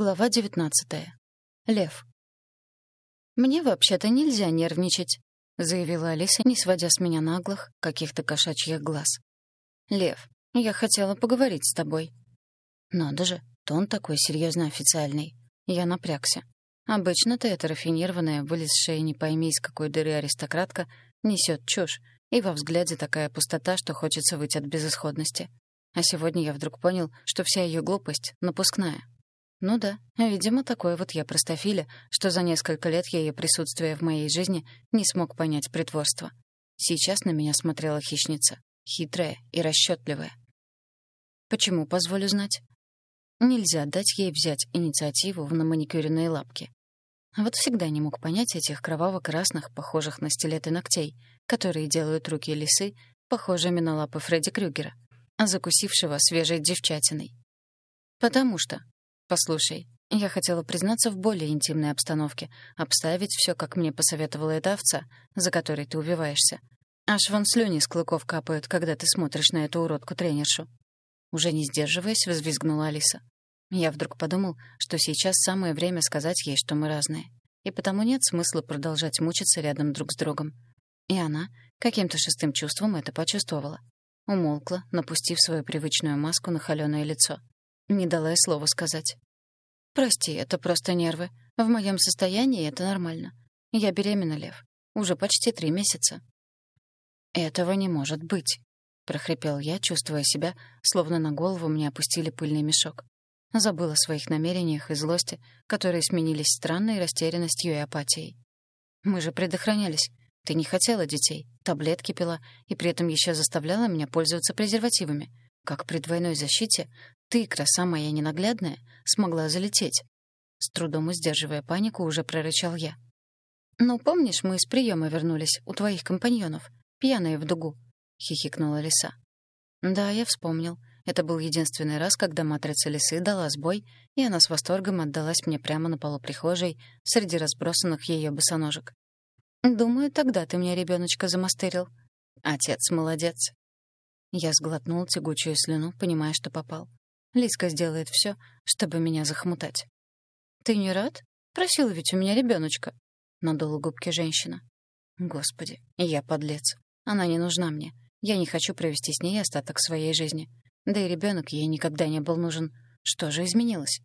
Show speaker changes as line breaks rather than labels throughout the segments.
Глава девятнадцатая. Лев. «Мне вообще-то нельзя нервничать», — заявила Алиса, не сводя с меня наглых, каких-то кошачьих глаз. «Лев, я хотела поговорить с тобой». «Надо же, тон такой серьезно официальный». Я напрягся. Обычно-то эта рафинированная, вылезшая не пойми из какой дыры аристократка, несет чушь, и во взгляде такая пустота, что хочется выйти от безысходности. А сегодня я вдруг понял, что вся ее глупость — напускная, ну да, видимо, такой вот я простофиля, что за несколько лет ее присутствия в моей жизни не смог понять притворство. Сейчас на меня смотрела хищница, хитрая и расчетливая. Почему, позволю знать? Нельзя дать ей взять инициативу в наманикюренные лапки. Вот всегда не мог понять этих кроваво-красных, похожих на стилеты ногтей, которые делают руки лисы похожими на лапы Фредди Крюгера, закусившего свежей девчатиной. Потому что «Послушай, я хотела признаться в более интимной обстановке, обставить все, как мне посоветовала эта овца, за которой ты убиваешься. Аж вон слюни с клыков капают, когда ты смотришь на эту уродку-тренершу». Уже не сдерживаясь, взвизгнула Алиса. Я вдруг подумал, что сейчас самое время сказать ей, что мы разные. И потому нет смысла продолжать мучиться рядом друг с другом. И она каким-то шестым чувством это почувствовала. Умолкла, напустив свою привычную маску на холёное лицо. Не дала я слова сказать. «Прости, это просто нервы. В моем состоянии это нормально. Я беременна, Лев. Уже почти три месяца». «Этого не может быть», — прохрипел я, чувствуя себя, словно на голову мне опустили пыльный мешок. Забыла о своих намерениях и злости, которые сменились странной растерянностью и апатией. «Мы же предохранялись. Ты не хотела детей, таблетки пила и при этом еще заставляла меня пользоваться презервативами. Как при двойной защите ты, краса моя ненаглядная, смогла залететь. С трудом сдерживая панику, уже прорычал я. «Ну, помнишь, мы из приема вернулись у твоих компаньонов, пьяные в дугу?» — хихикнула лиса. «Да, я вспомнил. Это был единственный раз, когда матрица лисы дала сбой, и она с восторгом отдалась мне прямо на полу прихожей среди разбросанных ее босоножек. Думаю, тогда ты мне ребеночка замастерил. Отец молодец. Я сглотнул тягучую слюну, понимая, что попал. Лиска сделает все, чтобы меня захмутать. «Ты не рад? Просила ведь у меня ребеночка. надула губки женщина. «Господи, я подлец. Она не нужна мне. Я не хочу провести с ней остаток своей жизни. Да и ребенок ей никогда не был нужен. Что же изменилось?»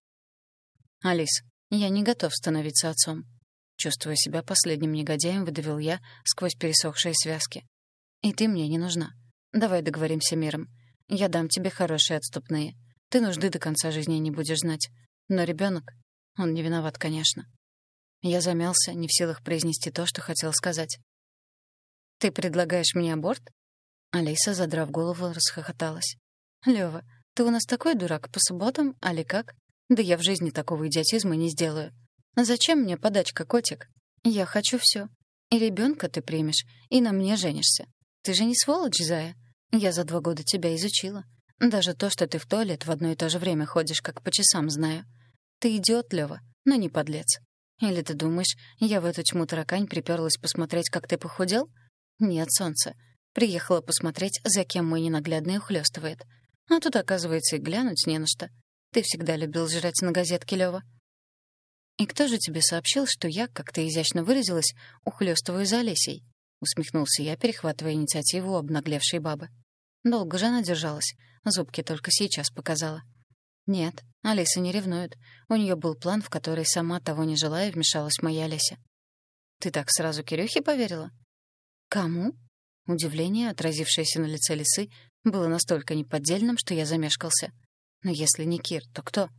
«Алис, я не готов становиться отцом». Чувствуя себя последним негодяем, выдавил я сквозь пересохшие связки. «И ты мне не нужна. Давай договоримся миром. Я дам тебе хорошие отступные. Ты нужды до конца жизни не будешь знать. Но ребенок, он не виноват, конечно. Я замялся, не в силах произнести то, что хотел сказать. «Ты предлагаешь мне аборт?» Алиса, задрав голову, расхохоталась. «Лёва, ты у нас такой дурак по субботам, али как? Да я в жизни такого идиотизма не сделаю. Зачем мне подачка, котик? Я хочу всё. И ребёнка ты примешь, и на мне женишься. Ты же не сволочь, Зая. Я за два года тебя изучила. Даже то, что ты в туалет в одно и то же время ходишь, как по часам знаю. Ты идиот, Лёва, но не подлец. Или ты думаешь, я в эту тьму таракань приперлась посмотреть, как ты похудел? Нет, солнце. Приехала посмотреть, за кем мой ненаглядный ухлёстывает. А тут, оказывается, и глянуть не на что. Ты всегда любил жрать на газетке, Лёва. «И кто же тебе сообщил, что я, как ты изящно выразилась, ухлёстываю за Олесей?» — усмехнулся я, перехватывая инициативу обнаглевшей бабы. Долго же она держалась, зубки только сейчас показала. Нет, Алиса не ревнует. У нее был план, в который сама того не желая вмешалась моя Олеся. Ты так сразу Кирюхе поверила? Кому? Удивление, отразившееся на лице лисы, было настолько неподдельным, что я замешкался. Но если не Кир, то кто?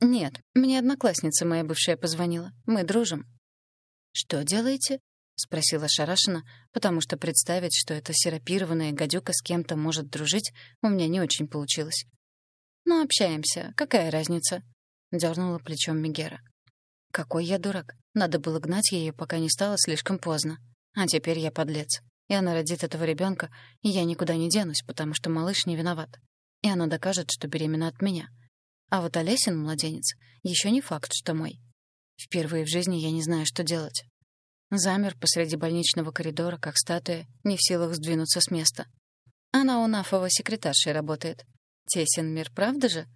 Нет, мне одноклассница моя бывшая позвонила. Мы дружим. Что делаете? — спросила Шарашина, потому что представить, что эта серапированная гадюка с кем-то может дружить, у меня не очень получилось. «Ну, общаемся. Какая разница?» — дернула плечом Мегера. «Какой я дурак. Надо было гнать ее, пока не стало слишком поздно. А теперь я подлец. И она родит этого ребенка, и я никуда не денусь, потому что малыш не виноват. И она докажет, что беременна от меня. А вот Олесин, младенец, еще не факт, что мой. Впервые в жизни я не знаю, что делать. Замер посреди больничного коридора, как статуя, не в силах сдвинуться с места. Она у Нафова секретаршей работает. Тесен мир, правда же?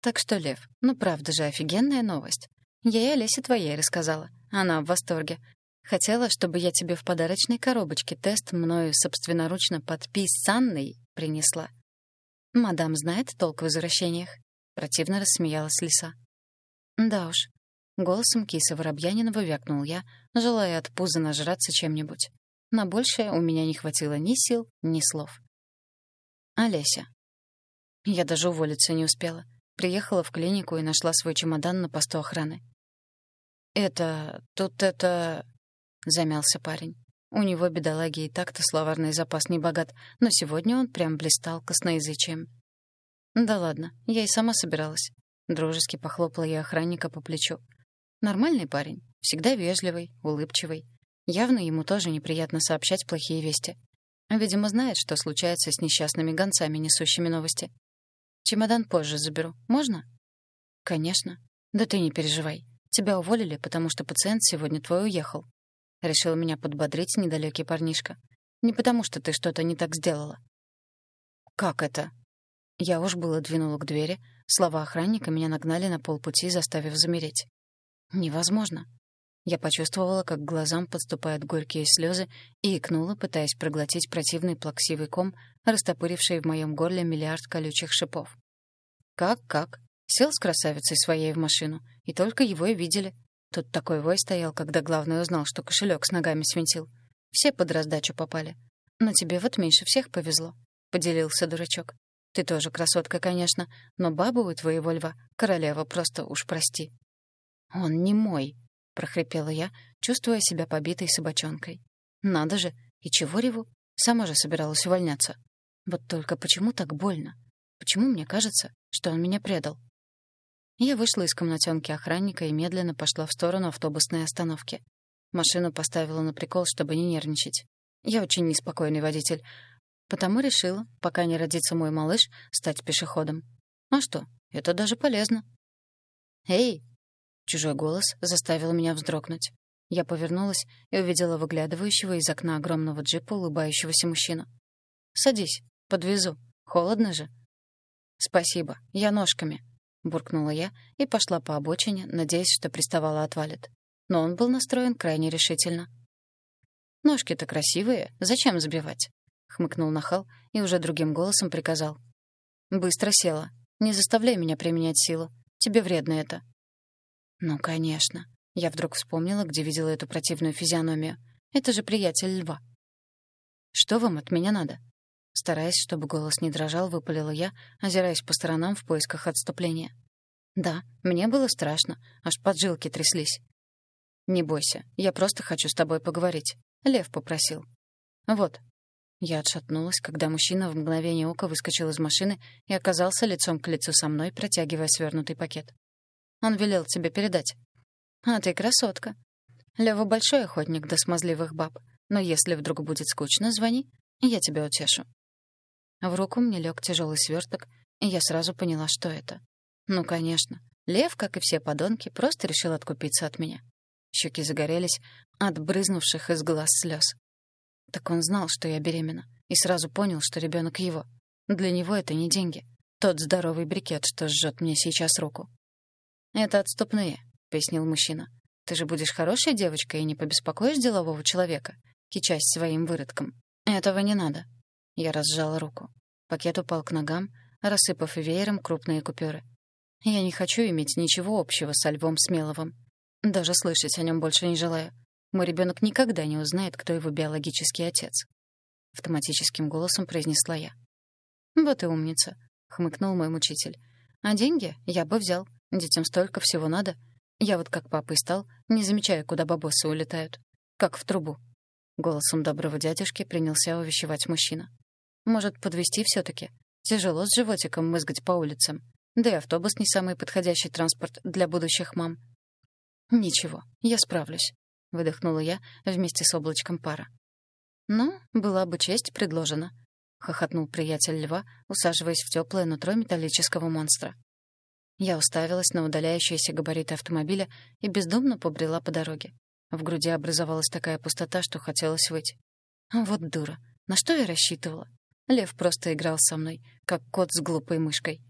Так что, Лев, ну правда же офигенная новость. Я и Олесе твоей рассказала. Она в восторге. Хотела, чтобы я тебе в подарочной коробочке тест мною собственноручно подписанный принесла. Мадам знает толк в возвращениях. Противно рассмеялась лиса. Да уж. Голосом киса Воробьянинова вякнул я, желая от пуза нажраться чем-нибудь. На большее у меня не хватило ни сил, ни слов. Олеся. Я даже уволиться не успела. Приехала в клинику и нашла свой чемодан на посту охраны. «Это... тут это...» — замялся парень. У него, бедолаги, и так-то словарный запас не богат, но сегодня он прям блистал косноязычием. «Да ладно, я и сама собиралась». Дружески похлопала я охранника по плечу. «Нормальный парень, всегда вежливый, улыбчивый. Явно ему тоже неприятно сообщать плохие вести. Видимо, знает, что случается с несчастными гонцами, несущими новости. Чемодан позже заберу. Можно? Конечно. Да ты не переживай. Тебя уволили, потому что пациент сегодня твой уехал. Решил меня подбодрить недалекий парнишка. Не потому что ты что-то не так сделала. Как это? Я уж было двинула к двери, слова охранника меня нагнали на полпути, заставив замереть. Невозможно. Я почувствовала, как глазам подступают горькие слезы, и икнула, пытаясь проглотить противный плаксивый ком, растопыривший в моем горле миллиард колючих шипов. Как-как? Сел с красавицей своей в машину, и только его и видели. Тут такой вой стоял, когда главный узнал, что кошелек с ногами свинтил. Все под раздачу попали. Но тебе вот меньше всех повезло, — поделился дурачок. Ты тоже красотка, конечно, но бабу у твоего льва, королева, просто уж прости. Он не мой, — прохрипела я, чувствуя себя побитой собачонкой. «Надо же! И чего реву? Сама же собиралась увольняться. Вот только почему так больно? Почему мне кажется, что он меня предал?» Я вышла из комнатенки охранника и медленно пошла в сторону автобусной остановки. Машину поставила на прикол, чтобы не нервничать. Я очень неспокойный водитель, потому решила, пока не родится мой малыш, стать пешеходом. А что, это даже полезно. «Эй, Чужой голос заставил меня вздрогнуть. Я повернулась и увидела выглядывающего из окна огромного джипа улыбающегося мужчину. «Садись, подвезу. Холодно же». «Спасибо, я ножками», — буркнула я и пошла по обочине, надеясь, что приставала отвалит. Но он был настроен крайне решительно. «Ножки-то красивые, зачем забивать?» — хмыкнул нахал и уже другим голосом приказал. «Быстро села. Не заставляй меня применять силу. Тебе вредно это. Ну, конечно. Я вдруг вспомнила, где видела эту противную физиономию. Это же приятель льва. Что вам от меня надо? Стараясь, чтобы голос не дрожал, выпалила я, озираясь по сторонам в поисках отступления. Да, мне было страшно, аж поджилки тряслись. Не бойся, я просто хочу с тобой поговорить. Лев попросил. Вот. Я отшатнулась, когда мужчина в мгновение ока выскочил из машины и оказался лицом к лицу со мной, протягивая свернутый пакет. Он велел тебе передать. А ты красотка. Лёва большой охотник до смазливых баб. Но если вдруг будет скучно, звони, я тебя утешу. В руку мне лег тяжелый сверток, и я сразу поняла, что это. Ну, конечно. Лев, как и все подонки, просто решил откупиться от меня. Щеки загорелись от брызнувших из глаз слез. Так он знал, что я беременна, и сразу понял, что ребенок его. Для него это не деньги. Тот здоровый брикет, что жжет мне сейчас руку. «Это отступные», — пояснил мужчина. «Ты же будешь хорошей девочкой и не побеспокоишь делового человека, кичась своим выродком. Этого не надо». Я разжала руку. Пакет упал к ногам, рассыпав веером крупные купюры. Я не хочу иметь ничего общего со Львом Смеловым. Даже слышать о нем больше не желаю. Мой ребенок никогда не узнает, кто его биологический отец. Автоматическим голосом произнесла я. «Вот и умница», — хмыкнул мой мучитель. «А деньги я бы взял. Детям столько всего надо. Я вот как папой стал, не замечая, куда бабосы улетают. Как в трубу. Голосом доброго дядюшки принялся увещевать мужчина. Может, подвести все таки Тяжело с животиком мызгать по улицам. Да и автобус не самый подходящий транспорт для будущих мам. «Ничего, я справлюсь», — выдохнула я вместе с облачком пара. «Ну, была бы честь предложена», — хохотнул приятель льва, усаживаясь в теплое нутро металлического монстра. Я уставилась на удаляющиеся габариты автомобиля и бездумно побрела по дороге. В груди образовалась такая пустота, что хотелось выйти. Вот дура. На что я рассчитывала? Лев просто играл со мной, как кот с глупой мышкой.